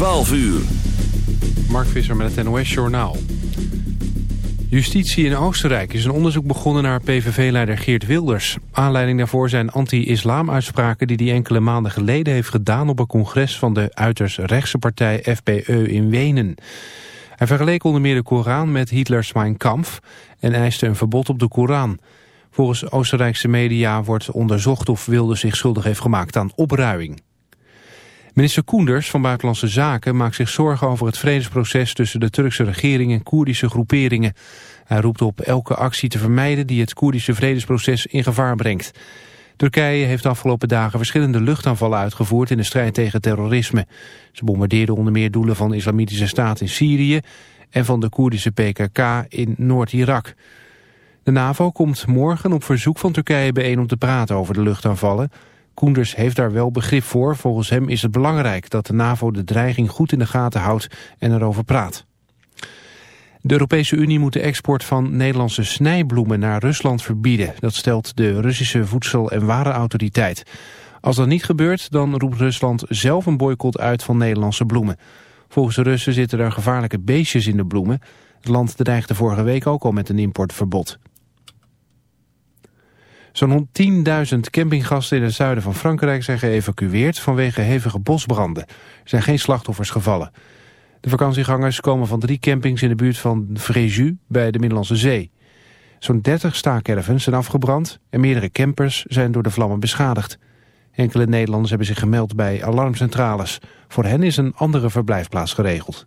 12 uur. Mark Visser met het NOS Journaal. Justitie in Oostenrijk is een onderzoek begonnen naar PVV-leider Geert Wilders. Aanleiding daarvoor zijn anti-islam-uitspraken die hij enkele maanden geleden heeft gedaan op een congres van de uiterst rechtse partij FPE in Wenen. Hij vergeleek onder meer de Koran met Hitlers Mein Kampf en eiste een verbod op de Koran. Volgens Oostenrijkse media wordt onderzocht of Wilders zich schuldig heeft gemaakt aan opruiing. Minister Koenders van Buitenlandse Zaken maakt zich zorgen over het vredesproces tussen de Turkse regering en Koerdische groeperingen. Hij roept op elke actie te vermijden die het Koerdische vredesproces in gevaar brengt. Turkije heeft de afgelopen dagen verschillende luchtaanvallen uitgevoerd in de strijd tegen terrorisme. Ze bombardeerden onder meer doelen van de Islamitische Staat in Syrië en van de Koerdische PKK in Noord-Irak. De NAVO komt morgen op verzoek van Turkije bijeen om te praten over de luchtaanvallen. Koenders heeft daar wel begrip voor. Volgens hem is het belangrijk dat de NAVO de dreiging goed in de gaten houdt en erover praat. De Europese Unie moet de export van Nederlandse snijbloemen naar Rusland verbieden. Dat stelt de Russische Voedsel- en Warenautoriteit. Als dat niet gebeurt, dan roept Rusland zelf een boycott uit van Nederlandse bloemen. Volgens de Russen zitten er gevaarlijke beestjes in de bloemen. Het land dreigde vorige week ook al met een importverbod. Zo'n 10.000 campinggasten in het zuiden van Frankrijk zijn geëvacueerd vanwege hevige bosbranden. Er zijn geen slachtoffers gevallen. De vakantiegangers komen van drie campings in de buurt van Fréjus bij de Middellandse Zee. Zo'n 30 staakervens zijn afgebrand en meerdere campers zijn door de vlammen beschadigd. Enkele Nederlanders hebben zich gemeld bij alarmcentrales. Voor hen is een andere verblijfplaats geregeld.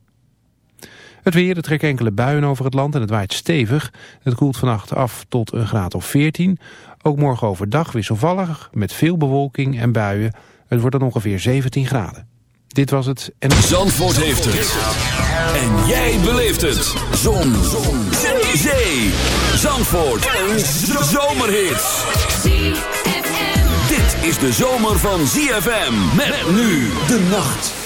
Het weer, er trekken enkele buien over het land en het waait stevig. Het koelt vannacht af tot een graad of 14. Ook morgen overdag wisselvallig, met veel bewolking en buien. Het wordt dan ongeveer 17 graden. Dit was het... En... Zandvoort heeft het. En jij beleeft het. Zon. Zon. Zee. Zee. Zandvoort. Een zomerhit. Dit is de zomer van ZFM. Met nu de nacht.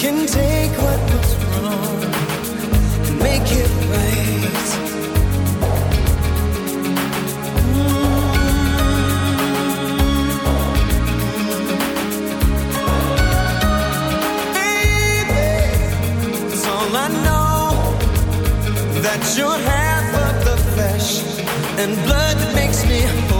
can take what was wrong and make it right. Baby, it's all I know that you're half of the flesh and blood that makes me whole.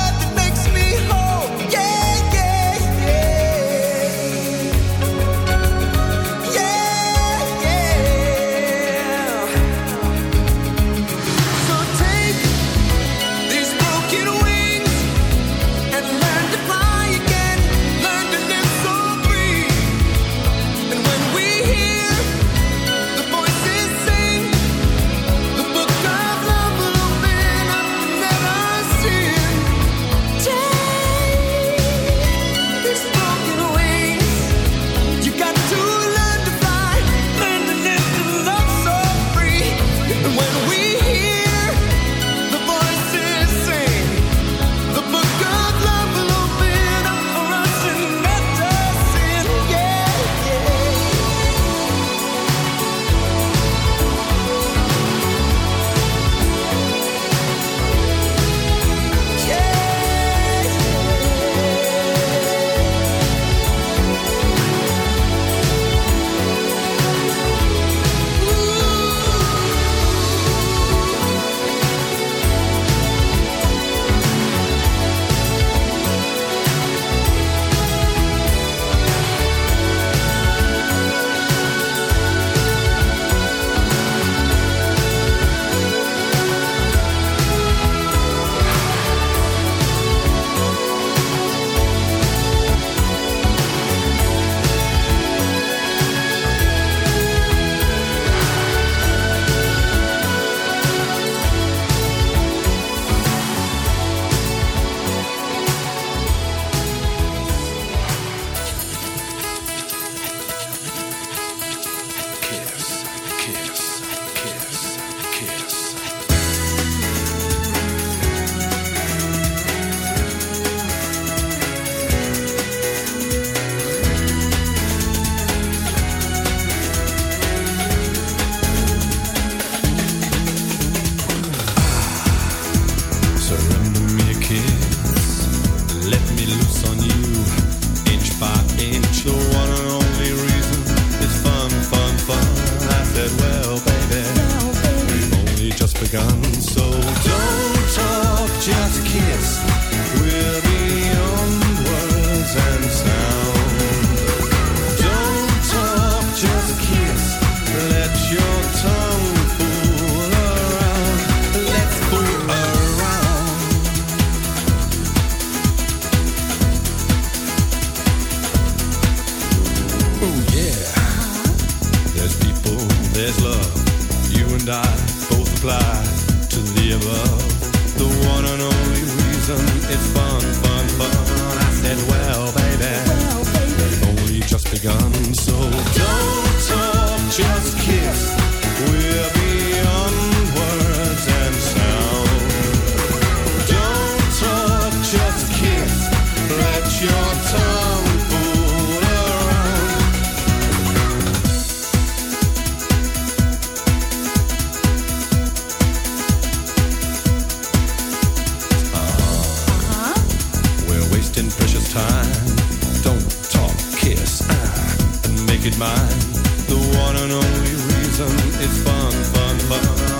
and only reason is fun, fun, fun.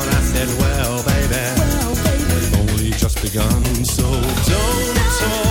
I said, well, baby, we've only just begun, so don't talk.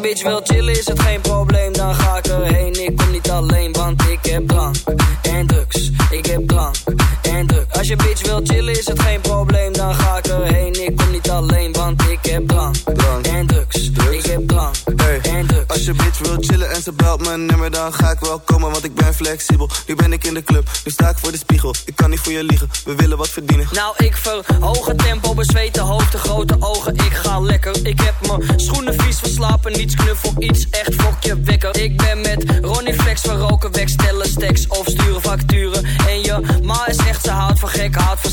Als je bitch wil chillen is het geen probleem, dan ga ik erheen. Ik kom niet alleen, want ik heb drank en drugs. Ik heb drank en drugs. Als je bitch wil chillen is het geen probleem, dan ga ik erheen. Ik kom niet alleen, want ik heb drank, en drugs. Ik heb drank en drugs. Als je bitch wil chillen en ze belt mijn nummer, dan ga ik wel komen, want ik ben flexibel. Nu ben ik in de club, nu sta ik voor de spiegel. Voor je liegen, we willen wat verdienen. Nou, ik verhoog het tempo, bezweten hoofd, de grote ogen. Ik ga lekker. Ik heb mijn schoenen vies verslapen, niets knuffel, iets echt fokje wekker. Ik ben met Ronnie Flex, we roken weg, stellen stacks of sturen facturen. En je ma is echt, ze houdt van gek, van